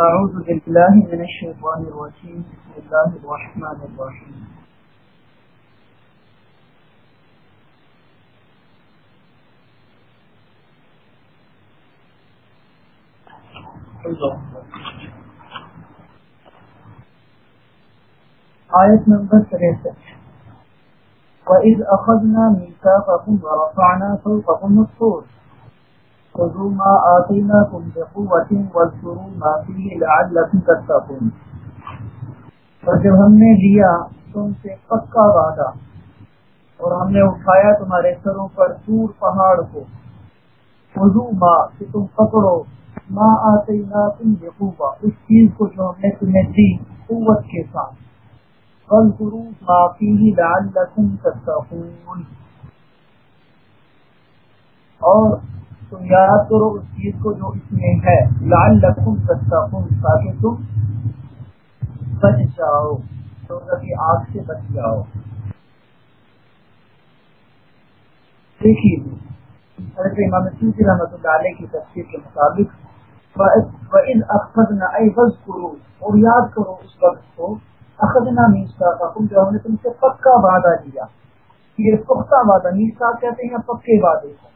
أعوذ بالله من الشيطان الرجيم. بسم الله الرحمن الرحيم. آیت نمبر تریسٹھ وَإِذْ أَخَذْنَا مِيثَاقَكُمْ وَرَفَعْنَا فَوْقَكُمُ الطُّورَ. خذوا ما آتيناكم بقوة واذكروا ما فيه لعلكم تتقون۔ اور جب ہم نے لیا تم سے پکا وعدہ۔ اور ہم نے اٹھایا تمہارے سروں پر دور پہاڑ کو۔ خذو ما، کہ تم پکڑو۔ ما آتيناكم بقوة، اس چیز کو جو ہم نے تمہیں دی قوت کے ساتھ۔ واذكروا ما فيه لعلكم تتقون۔ اور تم یاد کرو اس چیز کو جو اس میں ہے۔ لال لکھم تتقون، تاکہ تم بچ جاؤ، تو کی آگ سے بچ جاؤ۔ دیکھیے، حضرت امام سیدی رحمۃ اللہ علیہ کی تفسیر کے مطابق، وَإِذْ أَخَذْنَا أَيْ وَذْكُرُوا اور یاد کرو اس وقت کو اخذنا میثاقکم جو ہم نے تم سے پکا وعدہ لیا یہ پختہ وعدہ میثاق کہتے ہیں پکے وعدے کو؟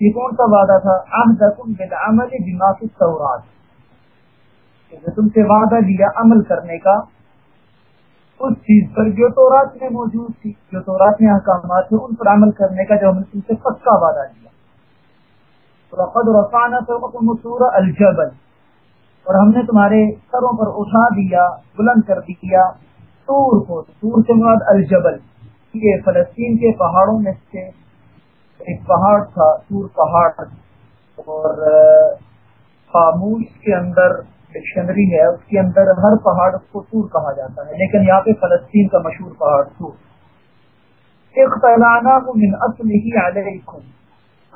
یہ کون سا وعدہ تھا؟ احدکم بالعمل بما فی التورات کہ یعنی تم سے وعدہ لیا عمل کرنے کا۔ اس چیز پر جو تورات میں موجود تھی، جو تورات میں احکامات تھے، ان پر عمل کرنے کا جو ہم نے تم سے پکا وعدہ لیا۔ وقد رفعنا فوقكم الطور الجبل۔ اور ہم نے تمہارے سروں پر اٹھا دیا، بلند کر دیا تور کو۔ تور سے مراد الجبل، یہ فلسطین کے پہاڑوں میں سے ایک پہاڑ تھا، سور پہاڑ۔ اور خاموش کے اندر ڈکشنری ہے، اس کے اندر ہر پہاڑ کو سور کہا جاتا ہے۔ لیکن یہاں پہ فلسطین کا مشہور پہاڑ سور۔ کو من اصل ہی علیکم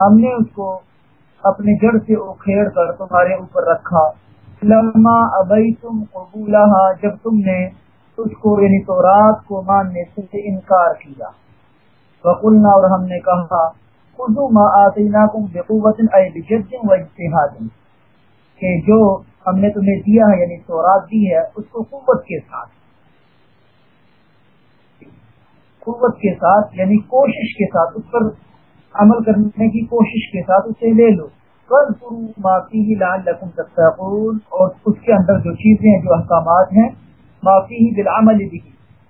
ہم نے اس کو اپنے جڑ سے اکھیڑ کر تمہارے اوپر رکھا۔ لما ابئی تم قبولہ جب تم نے اس کو یعنی تو رات کو ماننے سے انکار کیا۔ وقلنا اور ہم نے کہا خذوا ما آتیناکم بقوت ای بجد و اجتہاد کہ جو ہم نے تمہیں دیا ہے یعنی تورات دی ہے، اس کو قوت کے ساتھ۔ قوت کے ساتھ یعنی کوشش کے ساتھ، اس پر عمل کرنے کی کوشش کے ساتھ اسے لے لو۔ معافی ہی لال لکم تتقون۔ اور اس کے اندر جو چیزیں، جو احکامات ہیں معافی ہی بالعمل بھی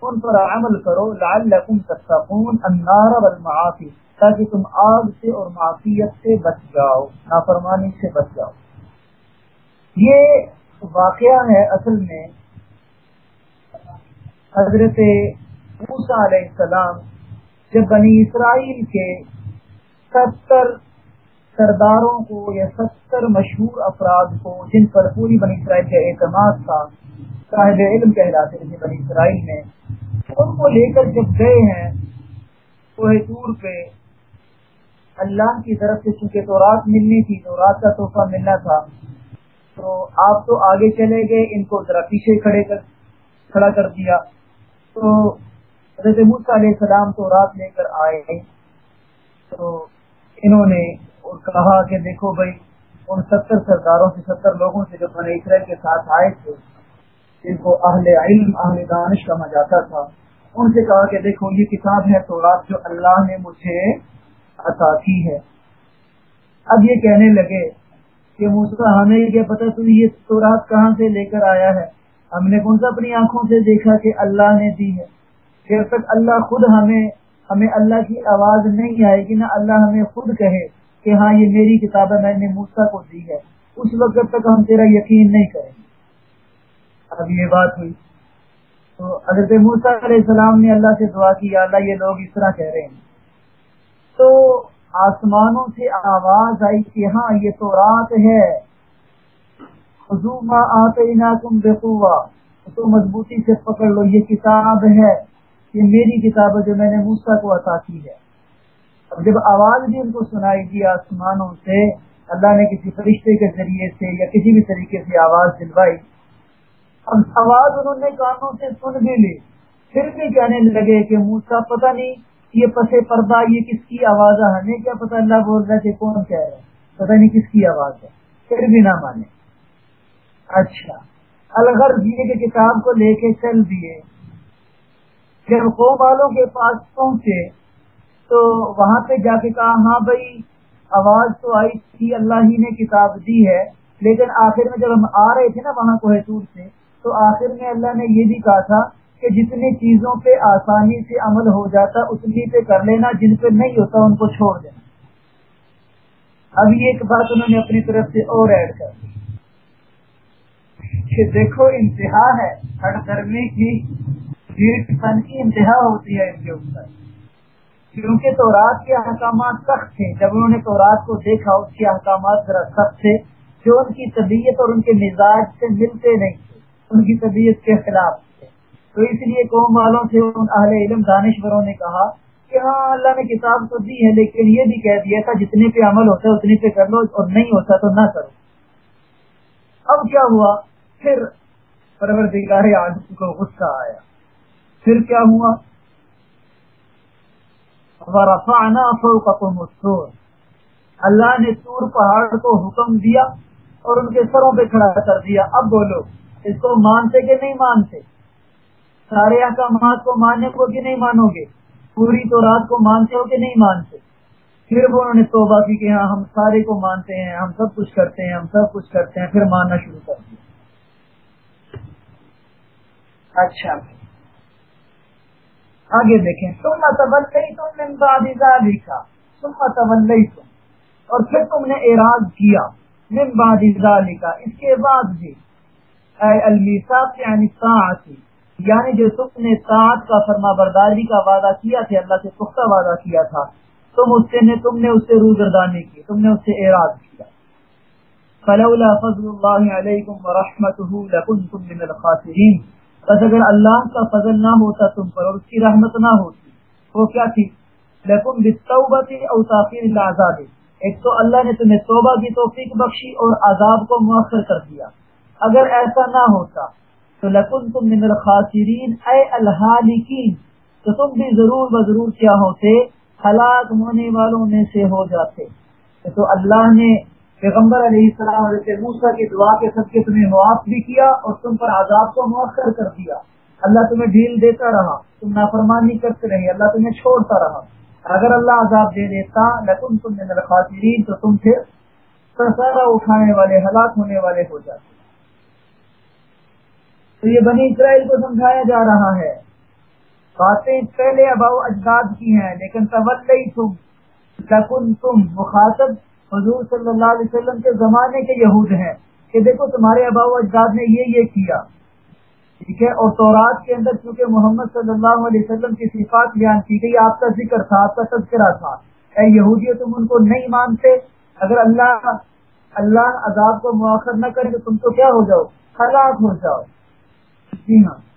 ان پر عمل کرو لال لکم تتقون۔ النار والمعافی تاکہ تم آگ سے اور معافیت سے بچ جاؤ، نافرمانی سے بچ جاؤ۔ یہ واقعہ ہے اصل میں۔ حضرت موسا علیہ السلام جب بنی اسرائیل کے ستر سرداروں کو یا ستر مشہور افراد کو، جن پر پوری بنی اسرائیل کا اعتماد تھا، صاحب علم کہلاتے تھے بنی اسرائیل میں، ان کو لے کر جب گئے ہیں، کوہ پہ اللہ کی طرف سے چونکہ تو رات ملنی تھی تو رات کا تحفہ ملنا تھا، تو آپ تو آگے چلے گئے، ان کو ذرا پیچھے کھڑے کر، کھڑا کر دیا۔ تو حضرت علیہ السلام تو رات لے کر آئے۔ تو انہوں نے کہا کہ دیکھو بھائی، ان ستر سرداروں سے، ستر لوگوں سے جو بنے اسرائیل کے ساتھ آئے تھے، جن کو اہل علم، اہل دانش کہا جاتا تھا، ان سے کہا کہ دیکھو یہ کتاب ہے تو رات جو اللہ نے مجھے عطا کی ہے۔ اب یہ کہنے لگے کہ موسا ہمیں کیا پتا تو یہ تو رات کہاں سے لے کر آیا ہے؟ ہم نے کون سا اپنی آنکھوں سے دیکھا کہ اللہ نے دی ہے؟ جب تک اللہ خود ہمیں ہمیں اللہ کی آواز نہیں آئے گی نہ اللہ ہمیں خود کہے کہ ہاں یہ میری کتاب ہے، میں نے موسا کو دی ہے۔ اس وقت تک ہم تیرا یقین نہیں کریں گے۔ اب یہ بات ہوئی۔ تو حضرت موسا علیہ السلام نے اللہ سے دعا کی اللہ، یہ لوگ اس طرح کہہ رہے ہیں۔ تو آسمانوں سے آواز آئی کہ ہاں یہ تو رات ہے۔ آتے تو مضبوطی سے پکڑ لو، یہ کتاب ہے۔ یہ میری کتاب ہے جو میں نے موسا کو عطا کی ہے۔ اب جب آواز بھی ان کو سنائی دی آسمانوں سے، اللہ نے کسی فرشتے کے ذریعے سے یا کسی بھی طریقے سے آواز دلوائی۔ اب آواز انہوں نے کانوں سے سن بھی لی۔ پھر بھی کہنے لگے کہ موسا پتہ نہیں یہ پسے پردہ، یہ کس کی آواز ہے؟ ہمیں کیا پتہ؟ اللہ بول رہا ہے کہ کون کہہ رہا ہے؟ پتہ نہیں کس کی آواز ہے۔ پھر بھی نہ مانے۔ اچھا۔ الغرض یہ کہ کتاب کو لے کے چل دیے۔ جب قوم والوں کے پاس پہنچے، تو وہاں پہ جا کے کہا ہاں بھائی، آواز تو آئی تھی، اللہ ہی نے کتاب دی ہے۔ لیکن آخر میں جب ہم آ رہے تھے نا وہاں کو سے، تو آخر میں اللہ نے یہ بھی کہا تھا کہ جتنی چیزوں پہ آسانی سے عمل ہو جاتا اتنی پہ کر لینا، جن پہ نہیں ہوتا ان کو چھوڑ دینا۔ ابھی ایک بات انہوں نے اپنی طرف سے اور ایڈ کر دی کہ دیکھو، انتہا ہے۔ ہر گرمی کی پن کی انتہا ہوتی ہے ان کے اوپر۔ کیونکہ تو رات کے احکامات سخت تھے۔ جب انہوں نے تو رات کو دیکھا، اس کے احکامات ذرا سخت تھے جو ان کی طبیعت اور ان کے مزاج سے ملتے نہیں تھے۔ ان کی طبیعت کے خلاف۔ تھے تو اس لیے قوم والوں سے ان اہل علم دانشوروں نے کہا کہ ہاں اللہ نے کتاب تو دی ہے، لیکن یہ بھی کہہ دیا تھا، جتنے پہ عمل ہوتا ہے اتنے پہ کر لو، اور نہیں ہوتا تو نہ کرو۔ اب کیا ہوا؟ پھر پرور آج کو غصہ آیا۔ پھر کیا ہوا؟ اللہ نے سور پہاڑ کو حکم دیا اور ان کے سروں پہ کھڑا کر دیا۔ اب بولو، اس کو مانتے کہ نہیں مانتے؟ سارے احکامات کو ماننے کو کہ نہیں مانو گے۔ پوری تو رات کو مانتے ہو کہ نہیں مانتے؟ پھر وہ انہوں نے توبہ کی کہ ہاں ہم سارے کو مانتے ہیں، ہم سب کچھ کرتے ہیں، ہم سب کچھ کرتے ہیں، پھر ماننا شروع کر دیا۔ اچھا۔ آگے دیکھیں۔ تم متبل تم نے لکھا تم متبل تم اور پھر تم نے اعراض کیا، من بعد لکھا اس کے بعد بھی المیسا یعنی یعنی جو تم نے ساتھ کا فرما برداری کا وعدہ کیا تھا اللہ سے پختہ وعدہ کیا تھا، تم اس سے نے تم نے اس سے روزردانی کی، تم نے اس سے اعراض کیا۔ فلولا فضل اللہ علیکم ورحمته لکنتم من الخاسرین بس اگر اللہ کا فضل نہ ہوتا تم پر اور اس کی رحمت نہ ہوتی، وہ کیا تھی؟ لکم بالتوبہ او تاخیر العذاب۔ ایک تو اللہ نے تمہیں توبہ کی توفیق بخشی اور عذاب کو مؤخر کر دیا۔ اگر ایسا نہ ہوتا تو لکن تم من الخاسرین، اے الحالکین تو تم بھی ضرور بضرور کیا ہوتے، ہلاک ہونے والوں میں سے ہو جاتے۔ تو اللہ نے پیغمبر علیہ السلام علیہ موسیٰ کی دعا کے سب کے تمہیں معاف بھی کیا اور تم پر عذاب کو مؤخر کر دیا۔ اللہ تمہیں ڈھیل دیتا رہا، تم نافرمانی کرتے رہے، اللہ تمہیں چھوڑتا رہا۔ اگر اللہ عذاب دے دیتا لکن تم من الخاسرین، تو تم پھر سرسارا اٹھانے والے، ہلاک ہونے والے ہو جاتے۔ تو یہ بنی اسرائیل کو سمجھایا جا رہا ہے۔ باتیں پہلے اباؤ اجداد کی ہیں، لیکن تم لکن تم مخاطب حضور صلی اللہ علیہ وسلم کے زمانے کے یہود ہیں کہ دیکھو تمہارے اباؤ اجداد نے یہ یہ کیا۔ ٹھیک ہے، اور تورات کے اندر چونکہ محمد صلی اللہ علیہ وسلم کی صفات بیان کی گئی، آپ کا ذکر تھا، آپ کا تذکرہ تھا۔ اے یہودی تم ان کو نہیں مانتے۔ اگر اللہ اللہ عذاب کو مؤخر نہ کرے تو تم تو کیا ہو جاؤ؟ ہلاک ہو جاؤ۔ جی ہاں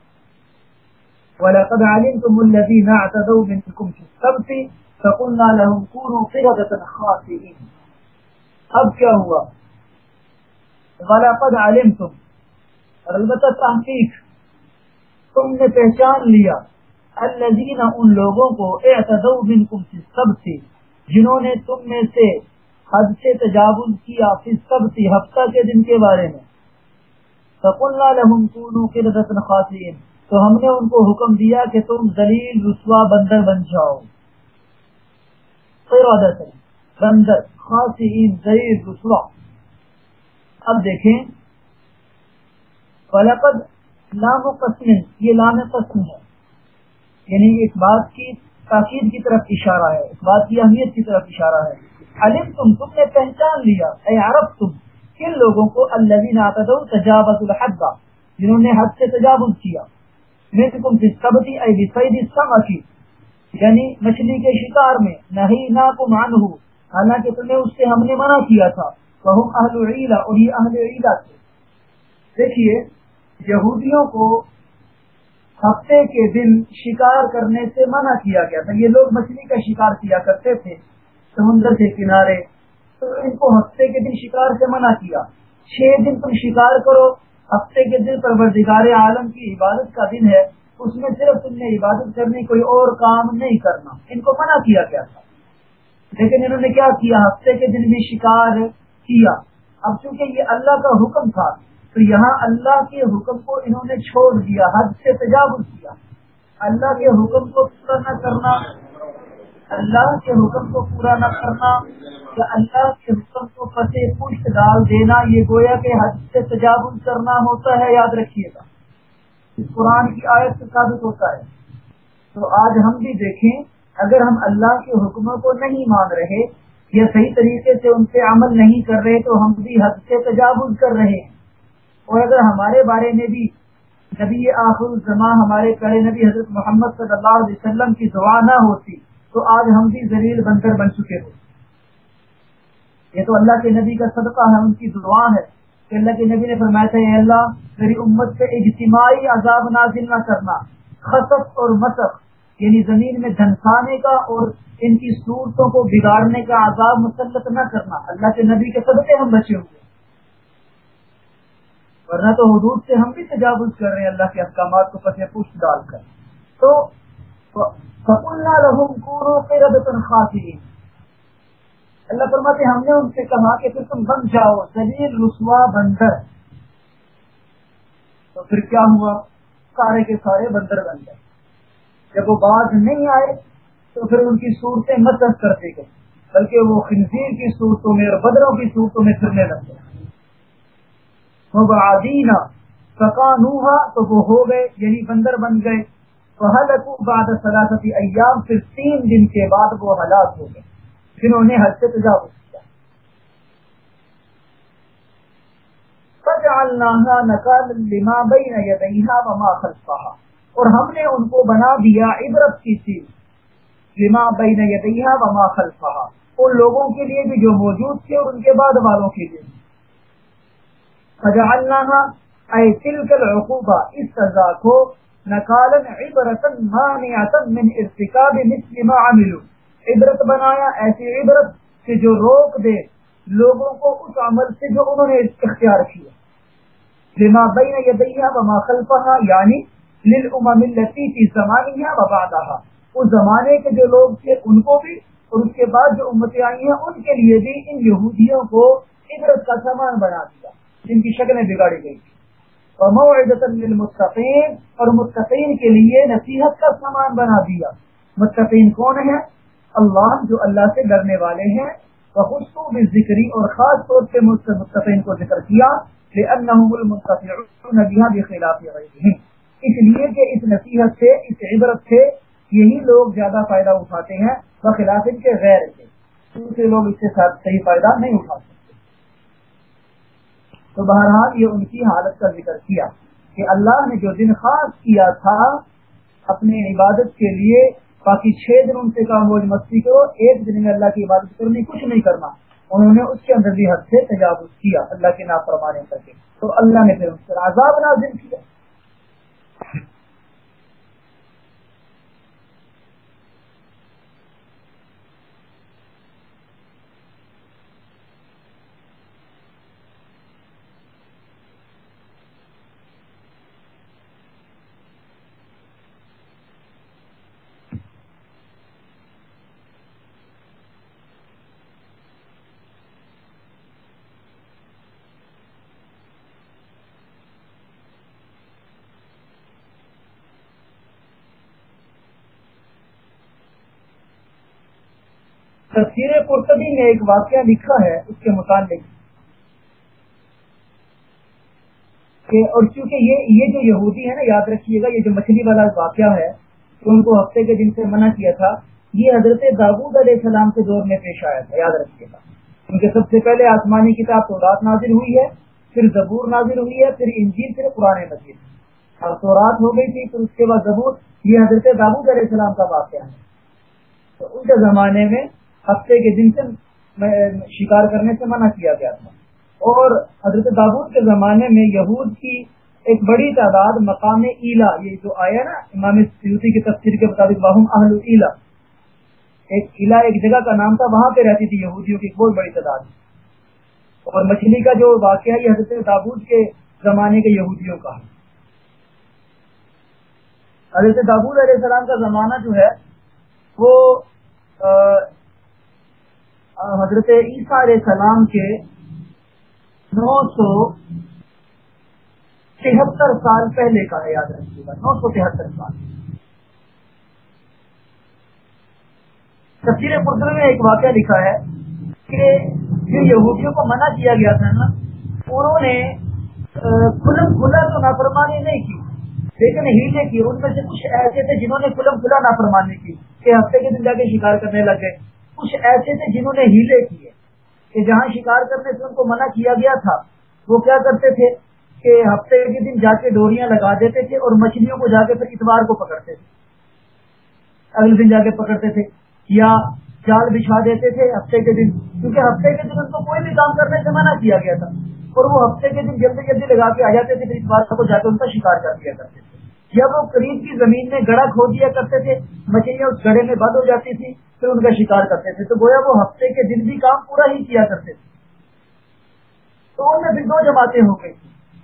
وَلَقَدْ عَلِمْتُمُ الَّذِينَ اعْتَدَوْا مِنْكُمْ فِي السَّبْتِ، فَقُلْنَا لَهُمْ كُونُوا قِرَدَةً خَاسِئِينَ. اب کیا ہوا؟ وَلَقَدْ عَلِمْتُمْ. اور البتہ تحقیق. تم نے پہچان لیا الذین ان لوگوں کو اعتدوا منکم فی السبت، جنہوں نے تم میں سے حد سے تجاوز کیا فی السبت ہفتہ کے دن کے بارے میں۔ فقلنا لهم كونوا قردة خاسئين تو ہم نے ان کو حکم دیا کہ تم ذلیل، رسوا، بندر بن جاؤ۔ قردة بندر، خاسئین، ذلیل، رسوا۔ اب دیکھیں۔ فلقد لام قسم یہ لام قسم ہے۔ یعنی ایک بات کی تاکید کی طرف اشارہ ہے۔ ایک بات کی اہمیت کی طرف اشارہ ہے۔ علم تم تم نے پہچان لیا۔ اے عرب تم کن لوگوں کو اللہ تجاوز الحد، جنہوں نے حد سے تجاوز کیا یعنی مچھلی کے شکار میں نہیں نہ کو مان ہو حالانکہ تمہیں اس سے ہم نے منع کیا تھا وہ اہل عیلا اور یہ اہل عیلا تھے۔ دیکھیے، یہودیوں کو ہفتے کے دن شکار کرنے سے منع کیا گیا تھا۔ یہ لوگ مچھلی کا شکار کیا کرتے تھے، سمندر کے کنارے تو ان کو ہفتے کے دن شکار سے منع کیا۔ چھ دن تم شکار کرو۔ ہفتے کے دن پروردگار عالم کی عبادت کا دن ہے۔ اس میں صرف تم نے عبادت کرنی کوئی اور کام نہیں کرنا۔ ان کو منع کیا گیا تھا۔ لیکن انہوں نے کیا کیا؟ ہفتے کے دن بھی شکار کیا۔ اب چونکہ یہ اللہ کا حکم تھا، تو یہاں اللہ کے حکم کو انہوں نے چھوڑ دیا، حد سے تجاوز کیا۔ اللہ کے حکم کو پورا نہ کرنا اللہ کے حکم کو پورا نہ کرنا یا اللہ کے حکم کو فتح پشت ڈال دینا، یہ گویا کہ حد سے تجاوز کرنا ہوتا ہے، یاد رکھیے گا۔ اس قرآن کی آیت سے ثابت ہوتا ہے۔ تو آج ہم بھی دیکھیں، اگر ہم اللہ کے حکموں کو نہیں مان رہے یا صحیح طریقے سے ان سے عمل نہیں کر رہے، تو ہم بھی حد سے تجاوز کر رہے ہیں۔ اور اگر ہمارے بارے میں بھی نبی آخر الزما ہمارے کڑے نبی حضرت محمد صلی اللہ علیہ وسلم کی دعا نہ ہوتی تو آج ہم بھی ذلیل بنکر بن چکے ہوتے یہ تو اللہ کے نبی کا صدقہ ہے، ان کی دعا ہے۔ کہ اللہ کے نبی نے فرمایا تھا، اے اللہ، میری امت سے اجتماعی عذاب نازل نہ کرنا خصف اور مسق یعنی زمین میں دھنسانے کا اور ان کی صورتوں کو بگاڑنے کا عذاب مسلط نہ کرنا۔ اللہ کے نبی کے صدقے ہم بچے ہوئے ورنہ تو حدود سے ہم بھی تجاوز کر رہے ہیں، اللہ کے احکامات کو پتہ پوچھ ڈال کر۔ تو اللہ فرماتے ہم نے ان سے کہا کہ پھر تم بن جاؤ دلیل رسوا، بندر۔ تو پھر کیا ہوا؟ سارے کے سارے بندر بن گئے۔ جب وہ باز نہیں آئے، تو پھر ان کی صورتیں مدد کرتے گئے۔ بلکہ وہ خنزیر کی صورتوں میں اور بدروں کی صورتوں میں پھرنے لگ گئے۔ مبعدینا فقانوها، تو وہ ہو گئے یعنی بندر بن گئے۔ بعد ثلاثت ایام پھر تین دن کے بعد وہ ہلاک ہو گئے۔ جنہوں نے حد سے تجاوز کیا۔ فجعلناها نقال لما بین یدیها وما خلفها۔ اور ہم نے ان کو بنا دیا عبرت کی چیز۔ لما بین یدیها وما خلفها۔ ان لوگوں کے لیے بھی جو موجود تھے اور ان کے بعد والوں کے لیے۔ فجعلناها اي تلك العقوبة اس سزا کو نقالا عبرتا مانعتا من ارتكاب مثل ما عملوا. عبرت بنایا ایسی عبرت کہ جو روک دے لوگوں کو اس عمل سے جو انہوں نے اختیار کیا. لما بین یدیها وما خلفها یعنی للامم التي في زمانها وبعدها اس زمانے کے جو لوگ تھے، ان کو بھی، اور اس کے بعد جو امتیں آئی ہیں، ان کے لیے بھی ان یہودیوں کو عبرت کا سامان بنا دیا، جن کی شکلیں بگاڑی گئی مستقین اور متقین کے لیے نصیحت کا سامان بنا دیا۔ متقین کون ہے اللہ، جو اللہ سے ڈرنے والے ہیں۔ بھی ذکری اور خاص طور سے متقین کو ذکر کیا۔ خلاف اس لیے کہ اس نصیحت سے، اس عبرت سے یہی لوگ زیادہ فائدہ اٹھاتے ہیں، بخلاف ان کے غیر کے۔ دوسرے لوگ اس کے ساتھ صحیح فائدہ نہیں اٹھاتے۔ تو بہرحال یہ ان کی حالت کا ذکر کیا کہ اللہ نے جو دن خاص کیا تھا اپنے عبادت کے لیے، باقی چھ دن ان سے کام موج مستی کرو، ایک دن میں اللہ کی عبادت کرنی کچھ نہیں کرنا۔ انہوں نے اس کے اندر بھی حد سے تجاوز کیا، اللہ کے نام فرمانے کر کے۔ تو اللہ نے پھر ان سے عذاب نازل کیا۔ تفسیر قرطبی میں ایک واقعہ لکھا ہے اس کے متعلق کہ اور چونکہ یہ یہ جو یہودی ہے نا، یاد رکھیے گا، یہ جو مچھلی والا واقعہ ہے ان کو ہفتے کے دن سے منع کیا تھا، یہ حضرت داود علیہ السلام کے دور میں پیش آیا تھا، یاد رکھیے گا۔ کیونکہ سب سے پہلے آسمانی کتاب تورات نازل ہوئی ہے، پھر زبور نازل ہوئی ہے، پھر انجیل، پھر پرانے مجید۔ اور تورات ہو گئی تھی، پھر اس کے بعد زبور، یہ حضرت داود علیہ السلام کا واقعہ ہے۔ تو ان کے زمانے میں ہفتے کے دن سے شکار کرنے سے منع کیا گیا تھا۔ اور حضرت دابود کے زمانے میں یہود کی ایک بڑی تعداد مقام ایلا، یہ جو آیا نا، امام سیوتی کی تفسیر کے مطابق باہم اہل ایلا۔ ایک ایلا ایک جگہ کا نام تھا، وہاں پہ رہتی تھی یہودیوں کی بہت بڑی تعداد۔ اور مچھلی کا جو واقعہ یہ حضرت دابود کے زمانے کے یہودیوں کا حضرت دابود علیہ السلام کا زمانہ جو ہے، وہ حضرت عیسیٰ علیہ السلام کے نو سو تہتر سال پہلے کا ہے، یاد رکھیے گا، نو سو تہتر سال۔ تفصیل قدر میں ایک واقعہ لکھا ہے کہ جو یہودیوں کو منع کیا گیا تھا نا، انہوں نے کھلم کھلا تو نافرمانی نہیں کی، لیکن ہیلے کی۔ ان میں سے کچھ ایسے تھے جنہوں نے کھلم کھلا نافرمانی کی کہ ہفتے کے دن جا کے شکار کرنے لگ گئے۔ کچھ ایسے تھے جنہوں نے ہیلے کیے کہ جہاں شکار کرنے سے ان کو منع کیا گیا تھا، وہ کیا کرتے تھے؟ کہ ہفتے کے دن جا کے ڈوریاں لگا دیتے تھے اور مچھلیوں کو جا کے پھر اتوار کو پکڑتے تھے۔ اگلے دن جا کے پکڑتے تھے یا جال بچھا دیتے تھے ہفتے کے دن، کیونکہ ہفتے کے دن ان کو کوئی بھی کام کرنے سے منع کیا گیا تھا۔ اور وہ ہفتے کے دن جلدی جلدی لگا کے آ جاتے تھے، پھر اتوار کو جا کے ان کا شکار کر دیا کرتے تھے۔ یا وہ قریب کی زمین میں گڑا کھو دیا کرتے تھے، مچھلیاں اس گڑے میں بند ہو جاتی تھی پھر ان کا شکار کرتے تھے۔ تو گویا وہ ہفتے کے دن بھی کام پورا ہی کیا کرتے تھے۔ تو ان میں پھر دو جماعتیں ہو گئی۔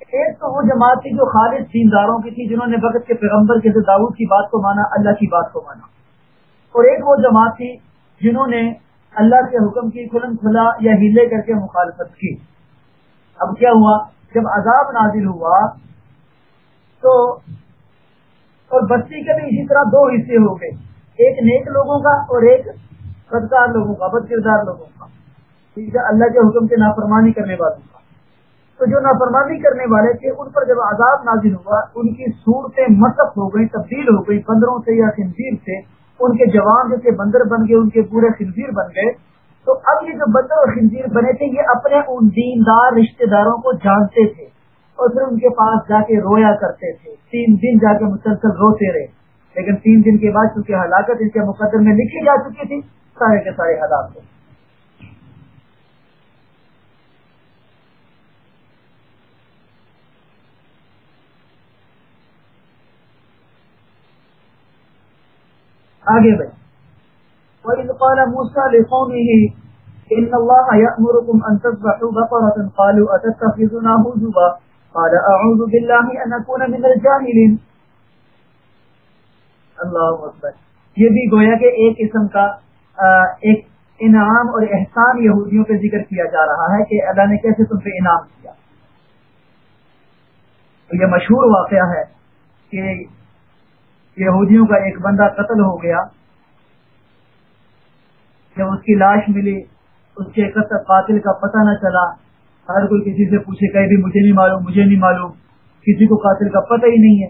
ایک تو وہ جماعت تھی جو خالص دینداروں کی تھی، جنہوں نے وقت کے پیغمبر کے داؤد کی بات کو مانا، اللہ کی بات کو مانا۔ اور ایک وہ جماعت تھی جنہوں نے اللہ کے حکم کی کھلم کھلا یا ہیلے کر کے مخالفت کی۔ اب کیا ہوا؟ جب عذاب نازل ہوا، تو اور بستی کے بھی اسی طرح دو حصے ہو گئے۔ ایک نیک لوگوں کا اور ایک بدکار لوگوں کا بد کردار لوگوں کا۔ ٹھیک ہے، اللہ کے حکم کے نافرمانی کرنے والوں کا۔ تو جو نافرمانی کرنے والے تھے، ان پر جب عذاب نازل ہوا، ان کی صورتیں مسق ہو گئی تبدیل ہو گئی بندروں سے یا خنزیر سے، ان کے جوان جیسے بندر بن گئے، ان کے پورے خنزیر بن گئے۔ تو اب یہ جو بندر اور خنزیر بنے تھے، یہ اپنے ان دیندار رشتے داروں کو جانتے تھے اور پھر ان کے پاس جا کے رویا کرتے تھے۔ تین دن جا کے مسلسل روتے رہے۔ لیکن تین دن کے بعد چونکہ ہلاکت ان کے مقدر میں لکھی جا چکی تھی، سارے کے سارے حالات تھے آگے بھائی وَإِذْ قَالَ مُوسَى لِقَوْمِهِ إِنَّ اللَّهَ يَأْمُرُكُمْ أَن تَذْبَحُوا بَقَرَةً قَالُوا أَتَتَّخِذُنَا هُزُوًا؟ قَالَ أَعُوذُ بِاللَّهِ أَنْ أَكُونَ مِنَ الْجَاهِلِينَ اللہ اکبر۔ یہ بھی گویا کہ ایک قسم کا ایک انعام اور احسان یہودیوں پہ ذکر کیا جا رہا ہے کہ اللہ نے کیسے تم پہ انعام کیا۔ یہ مشہور واقعہ ہے کہ یہودیوں کا ایک بندہ قتل ہو گیا۔ جب اس کی لاش ملی، اس کے قتل، قاتل کا پتہ نہ چلا، ہر کوئی کسی سے پوچھے کہ بھی مجھے نہیں معلوم، مجھے نہیں معلوم، کسی کو قاتل کا پتہ ہی نہیں ہے۔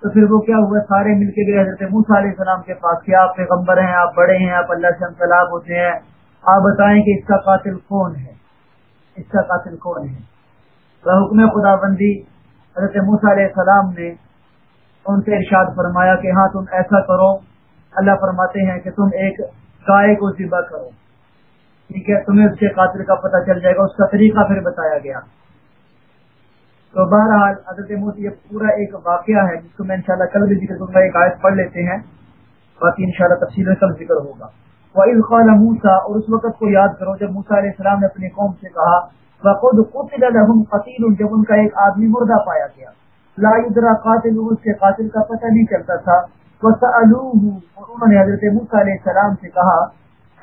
تو پھر وہ کیا ہوا؟ سارے مل کے گئے حضرت موسیٰ علیہ السلام کے پاس کیا آپ پیغمبر ہیں؟ آپ بڑے ہیں، آپ اللہ سے ہم طلاق ہوتے ہیں۔ آپ بتائیں کہ اس کا قاتل کون ہے؟ اس کا قاتل کون ہے؟ حکم خدا بندی حضرت موسیٰ علیہ السلام نے ان سے ارشاد فرمایا کہ ہاں تم ایسا کرو۔ اللہ فرماتے ہیں کہ تم ایک گائے کو ذبح کرو۔ ٹھیک ہے، تمہیں اس کے قاتل کا پتہ چل جائے گا۔ اس کا طریقہ پھر بتایا گیا۔ تو بہرحال حضرت موت یہ پورا ایک واقعہ ہے، جس کو میں انشاءاللہ کل بھی ذکر کروں گا، ایک آیت پڑھ لیتے ہیں۔ باقی انشاءاللہ تفصیل میں کل ذکر ہوگا۔ وہ الخال موسا اور اس وقت کو یاد کرو جب موسا علیہ السلام نے اپنی قوم سے کہا خود قتل لهم قتیل جب ان کا ایک آدمی مردہ پایا گیا۔ لا يدرى قاتل اس کے قاتل کا پتہ نہیں چلتا تھا۔ وسألوه، اور انہوں نے حضرت موسیٰ علیہ السلام سے کہا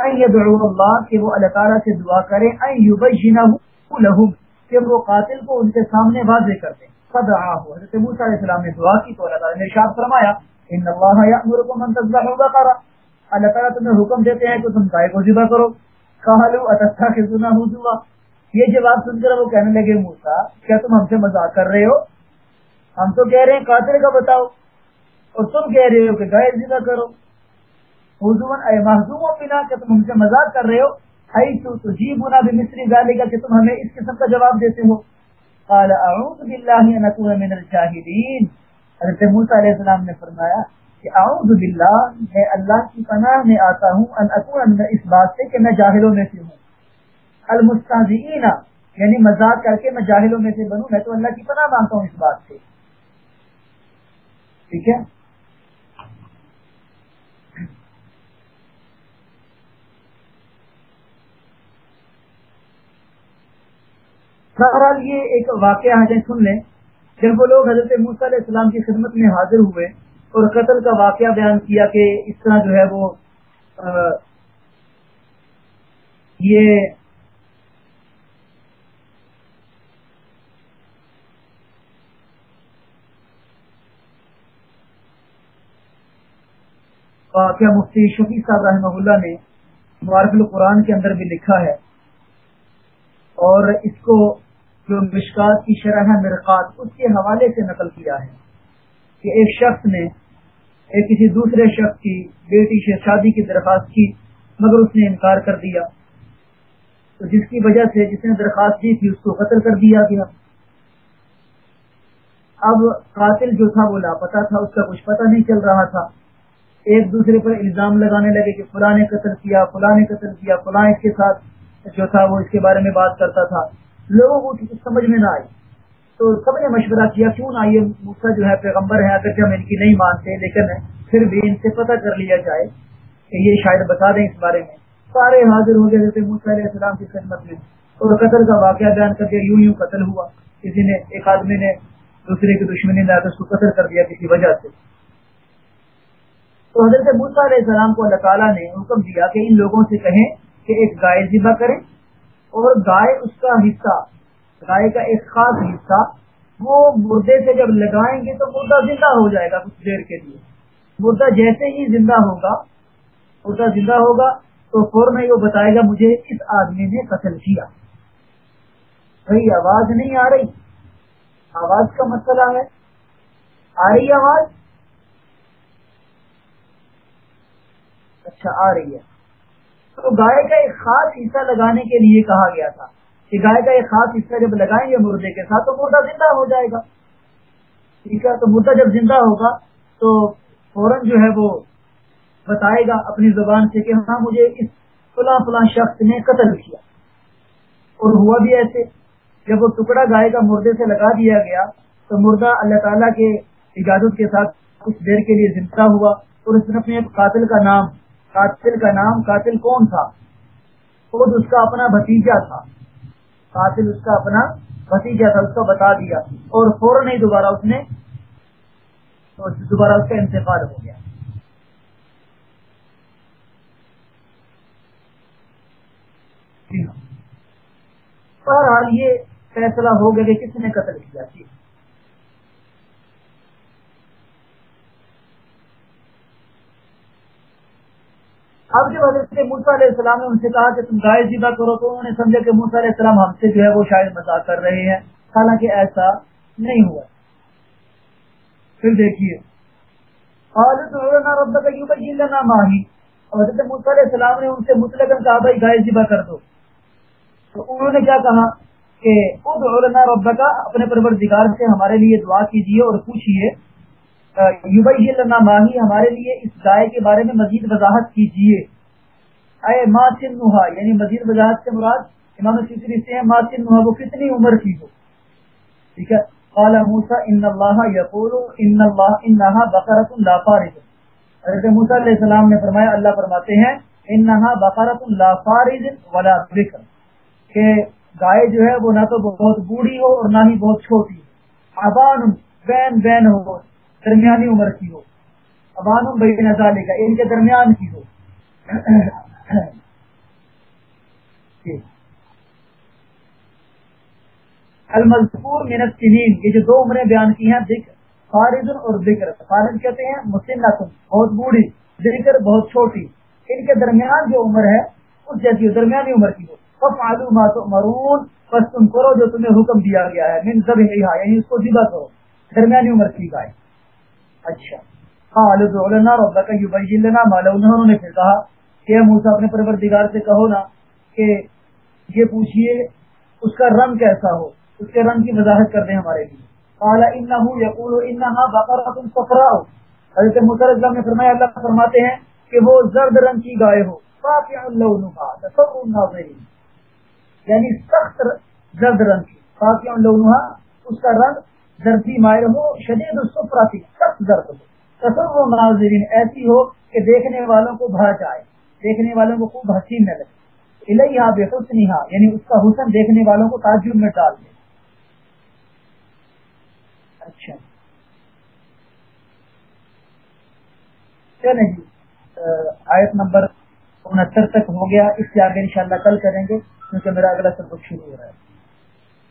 ان يدعو اللہ کہ وہ اللہ تعالیٰ سے دعا کریں ان يبجنه لهم۔ کہ وہ قاتل کو ان کے سامنے واضح کر دیں۔ فدعاه حضرت موسیٰ علیہ السلام نے دعا کی تو اللہ تعالیٰ نے ارشاد فرمایا، ان اللہ یأمرکم ان تذبحوا بقرہ۔ اللہ تعالیٰ تمہیں حکم دیتے ہیں کہ تم گائے کو ذبح کرو۔ قالوا اتتخذونه هزوا۔ یہ جواب سن کر وہ کہنے لگے، موسیٰ، کیا تم ہم سے مذاق کر رہے ہو؟ ہم تو کہہ رہے ہیں، قاتل کا بتاؤ۔ اور تم کہہ رہے ہو کہ گائے ذبح کرو۔ حضون اے محضوم و بنا کہ تم ہم سے مذاق کر رہے ہو؟ تو جی بنا بھی مصری گا کہ تم ہمیں اس قسم کا جواب دیتے ہو۔ قال اعوذ باللہ ان اکون من الجاہلین حضرت موسیٰ علیہ السلام نے فرمایا کہ اعوذ باللہ میں اللہ کی پناہ میں آتا ہوں ان اکون من اس بات سے کہ میں جاہلوں میں سے ہوں۔ المستہزئین یعنی مذاق کر کے میں جاہلوں میں سے بنوں، میں تو اللہ کی پناہ مانگتا ہوں اس بات سے۔ ٹھیک ہے؟ بہرحال یہ ایک واقعہ ہے سن لیں۔ جب وہ لوگ حضرت موسیٰ علیہ السلام کی خدمت میں حاضر ہوئے اور قتل کا واقعہ بیان کیا کہ اس طرح جو ہے وہ یہ واقعہ مفتی شفیع صاحب رحمہ اللہ نے مبارک القرآن کے اندر بھی لکھا ہے اور اس کو جو مشکات کی شرح مرقات اس کے حوالے سے نقل کیا ہے کہ ایک شخص نے ایک کسی دوسرے شخص کی بیٹی سے شادی کی درخواست کی، مگر اس نے انکار کر دیا۔ تو جس کی وجہ سے جس نے درخواست دی تھی، اس کو قتل کر دیا گیا۔ اب قاتل جو تھا، وہ لاپتا تھا، اس کا کچھ پتہ نہیں چل رہا تھا۔ ایک دوسرے پر الزام لگانے لگے کہ فلاں نے قتل کیا، فلاں نے قتل کیا، فلاں اس کے ساتھ جو تھا، وہ اس کے بارے میں بات کرتا تھا۔ لوگوں کو کچھ سمجھ میں نہ آئی تو سب نے مشورہ کیا، کیوں نہ یہ موسا جو ہے پیغمبر ہے، اگر ہم ان کی نہیں مانتے، لیکن پھر بھی ان سے پتہ کر لیا جائے کہ یہ شاید بتا دیں اس بارے میں۔ سارے حاضر ہو گئے موسا علیہ السلام کی خدمت میں۔ اور قتل کا واقعہ بیان کر دیا، یوں یوں قتل ہوا۔ کسی نے، ایک آدمی نے دوسرے کی دشمنی میں اس کو قتل کر دیا کسی وجہ سے۔ تو حضرت موسا علیہ السلام کو اللہ تعالیٰ نے حکم دیا کہ ان لوگوں سے کہیں کہ ایک گائے ذبح کریں۔ اور گائے اس کا حصہ، گائے کا ایک خاص حصہ۔ وہ مردے سے جب لگائیں گے تو مردہ زندہ ہو جائے گا کچھ دیر کے لیے۔ مردہ جیسے ہی زندہ ہوگا، مردہ زندہ ہوگا تو فوراً وہ بتائے گا، مجھے اس آدمی نے قتل کیا۔ بھائی، آواز نہیں آ رہی۔ آواز کا مسئلہ ہے۔ آ رہی آواز؟ اچھا آ رہی ہے۔ تو گائے کا ایک خاص حصہ لگانے کے لیے کہا گیا تھا کہ گائے کا ایک خاص حصہ جب لگائیں گے مردے کے ساتھ تو مردہ زندہ ہو جائے گا۔ ٹھیک ہے، تو مردہ جب زندہ ہوگا تو فوراً جو ہے وہ بتائے گا اپنی زبان سے کہ ہاں مجھے اس فلاں فلاں شخص نے قتل کیا۔ اور ہوا بھی ایسے، جب وہ ٹکڑا گائے کا مردے سے لگا دیا گیا تو مردہ اللہ تعالیٰ کے اجازت کے ساتھ کچھ دیر کے لیے زندہ ہوا اور اس نے اپنے قاتل کا نام قاتل کا نام قاتل کون تھا؟ خود اس کا اپنا بھتیجا تھا۔ قاتل اس کا اپنا بھتیجا تھا، اس کا بتا دیا۔ اور فوراً ہی دوبارہ اس نے دوبارہ اس کا انتقال ہو گیا۔ جی ہاں۔ بہرحال یہ فیصلہ ہو گیا کہ کس نے قتل کیا۔ تھی اب جب حضرت موسا علیہ السلام نے ان سے کہا کہ تم گائے ذبح کرو تو انہوں نے سمجھا کہ موسا علیہ السلام ہم سے جو ہے وہ شاید مذاق کر رہے ہیں، حالانکہ ایسا نہیں ہوا۔ پھر دیکھیے۔ رب لینا ماہی حضرت موسا علیہ السلام نے ان سے مطلق کہا، بھائی گائے ذبح کر دو۔ تو انہوں نے کیا کہا کہ ادعو رب کا اپنے پروردگار سے ہمارے لیے دعا کیجیے اور پوچھیے یوبئی لنا ماہی ہمارے لیے اس گائے کے بارے میں مزید وضاحت کیجیے اے ماں نوحا یعنی مزید وضاحت سے مراد امام سیسری سے ماں نوحا وہ کتنی عمر کی ہو؟ ٹھیک ہے۔ قال موسا ان اللہ یقول، ان اللہ، انہا بقرۃ لا فارغ حضرت موسی علیہ السلام نے فرمایا، اللہ فرماتے ہیں، انہا بقرۃ لا فارغ ولا ذکر۔ کہ گائے جو ہے، وہ نہ تو بہت بوڑھی ہو اور نہ ہی بہت چھوٹی ابان، بین بین ہو۔ درمیانی عمر کی ہو۔ ابان بین نظالے کا ان کے درمیان کی ہو۔ جی۔ المذکور منت سنین یہ جو دو عمریں بیان کی ہیں، ذکر، فارض اور ذکر۔ فارض کہتے ہیں مسنت، بہت بوڑھی، ذکر بہت چھوٹی۔ ان کے درمیان جو عمر ہے، اس جیسی درمیانی عمر کی ہو۔ معلومات مرون بس تم کرو جو تمہیں حکم دیا گیا ہے، من ذبح یعنی اس کو ذبح کرو۔ درمیانی عمر کی گائے اچھا۔ ہاں ربک یبین لنا ما انہوں نے پھر کہا کہ موسیٰ، اپنے پروردگار سے کہو نا کہ یہ پوچھئے اس کا رنگ کیسا ہو، اس کے رنگ کی وضاحت کر دیں ہمارے لیے۔ قال انه يقول انها بقره صفراء۔ حضرت موسی علیہ السلام نے فرمایا، اللہ فرماتے ہیں کہ وہ زرد رنگ کی گائے ہو۔ فاقع لونها تصور الناظرین۔ یعنی سخت زرد رنگ کی۔ باقی ان اس کا رنگ زردی مائر ہو، شدید السفراتی سخت زرد ہو۔ تصور ناظرین ایسی ہو کہ دیکھنے والوں کو بھا جائے دیکھنے والوں کو خوب حسین نہ لگے۔ الہا بے حسنہا یعنی اس کا حسن دیکھنے والوں کو تعجب میں ڈال دے۔ اچھا۔ چلیں جی آیت نمبر انہتر تک ہو گیا۔ اس سے آگے انشاءاللہ کل کریں گے، کیونکہ میرا اگلا سبق شروع ہو رہا ہے۔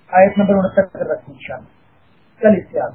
آیت نمبر انہتر تک رکھیں انشاءاللہ۔ کل اختیار